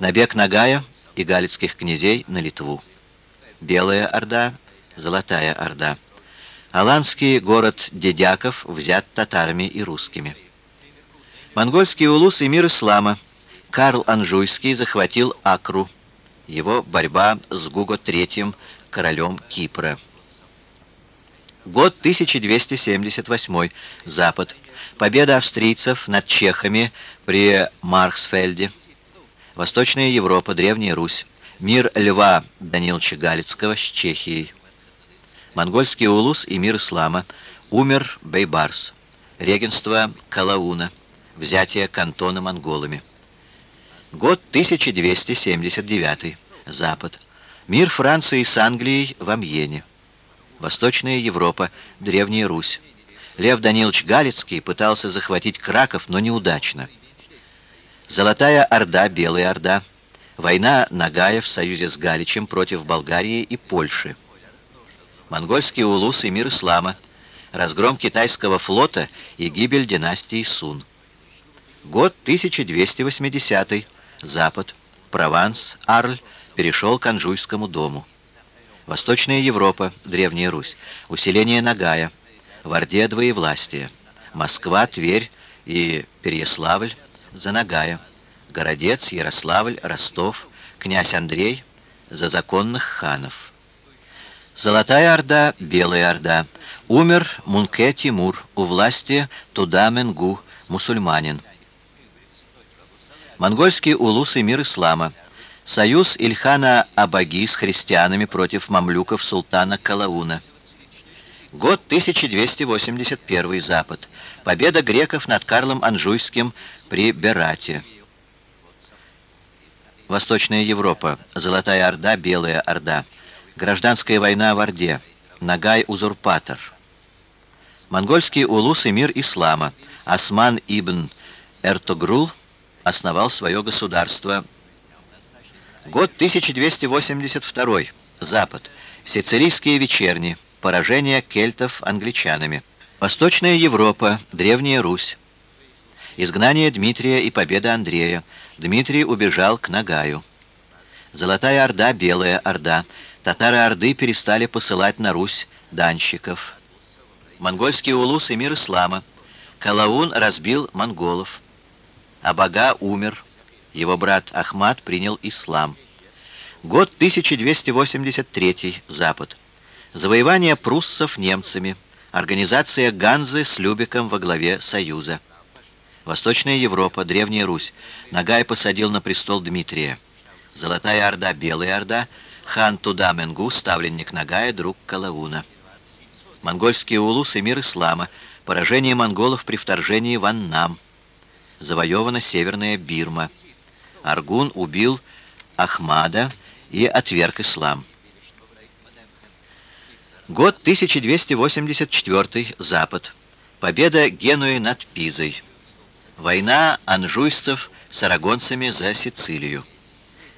Набег Нагая и галицких князей на Литву. Белая Орда, Золотая Орда. Аланский город Дедяков взят татарами и русскими. Монгольский улус и мир ислама. Карл Анжуйский захватил Акру. Его борьба с Гуго III, королем Кипра. Год 1278. Запад. Победа австрийцев над чехами при Марксфельде. Восточная Европа, Древняя Русь. Мир Льва Даниловича Галицкого с Чехией. Монгольский улус и мир ислама. Умер Бейбарс. Регенство Калауна. Взятие кантона монголами. Год 1279. Запад. Мир Франции с Англией в Амьене. Восточная Европа, Древняя Русь. Лев Данилович Галицкий пытался захватить Краков, но неудачно. Золотая Орда, Белая Орда. Война Нагая в союзе с Галичем против Болгарии и Польши. Монгольский улус и мир ислама. Разгром китайского флота и гибель династии Сун. Год 1280. Запад. Прованс, Арль перешел к Анжуйскому дому. Восточная Европа, Древняя Русь, усиление Нагая, в Орде двоевластие, Москва, Тверь и Переяславль за Нагая, Городец, Ярославль, Ростов, князь Андрей за законных ханов. Золотая Орда, Белая Орда. Умер Мунке Тимур, у власти Туда-Менгу, мусульманин. Монгольский улус и мир ислама – Союз Ильхана Абаги с христианами против мамлюков султана Калауна. Год 1281 Запад. Победа греков над Карлом Анжуйским при Берате. Восточная Европа. Золотая Орда, Белая Орда. Гражданская война в Орде. Нагай-узурпатор. Монгольский улус и мир ислама. Осман ибн Эртогрул основал свое государство Год 1282. Запад. Сицилийские вечерни. Поражение кельтов англичанами. Восточная Европа. Древняя Русь. Изгнание Дмитрия и победа Андрея. Дмитрий убежал к Нагаю. Золотая Орда, Белая Орда. Татары-Орды перестали посылать на Русь данщиков. Монгольский улус и мир ислама. Калаун разбил монголов. Абага умер. Его брат Ахмад принял ислам. Год 1283, Запад. Завоевание пруссов немцами. Организация Ганзы с Любиком во главе Союза. Восточная Европа, Древняя Русь. Нагай посадил на престол Дмитрия. Золотая Орда, Белая Орда. Хан Туда-Менгу, ставленник Нагая, друг Калауна. Монгольские улус и мир ислама. Поражение монголов при вторжении в Аннам. Завоевана Северная Бирма. Аргун убил Ахмада и отверг ислам. Год 1284, Запад. Победа Генуи над Пизой. Война анжуйцев с арагонцами за Сицилию.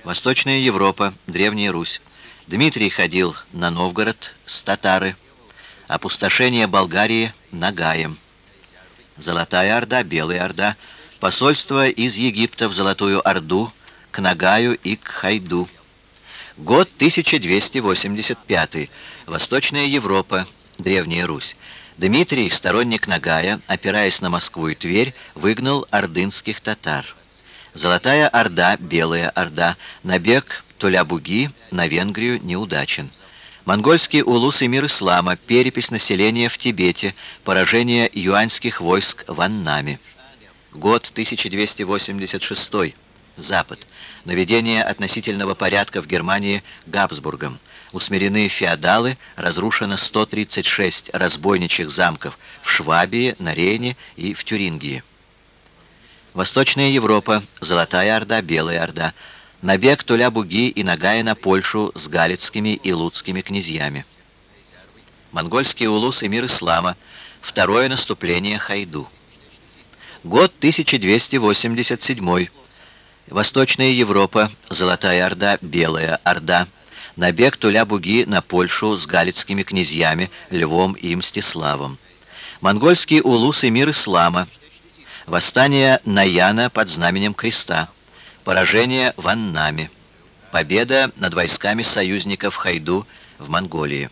Восточная Европа, Древняя Русь. Дмитрий ходил на Новгород с татары. Опустошение Болгарии Нагаем. Золотая Орда, Белая Орда – посольство из Египта в Золотую Орду, к Нагаю и к Хайду. Год 1285. Восточная Европа, Древняя Русь. Дмитрий, сторонник Нагая, опираясь на Москву и Тверь, выгнал ордынских татар. Золотая Орда, Белая Орда, набег Туля-Буги на Венгрию неудачен. Монгольский улус и мир ислама, перепись населения в Тибете, поражение юаньских войск в Аннаме. Год 1286. Запад. Наведение относительного порядка в Германии Габсбургом. Усмирены феодалы, разрушено 136 разбойничьих замков в Швабии, на Рейне и в Тюрингии. Восточная Европа. Золотая Орда, Белая Орда. Набег Туля-Буги и Нагая на Польшу с галицкими и луцкими князьями. Монгольский улус и мир ислама. Второе наступление Хайду. Год 1287. Восточная Европа, Золотая Орда, Белая Орда. Набег Туля-Буги на Польшу с галицкими князьями Львом и Мстиславом. Монгольский улус и мир ислама. Восстание Наяна под знаменем креста. Поражение в Аннаме. Победа над войсками союзников Хайду в Монголии.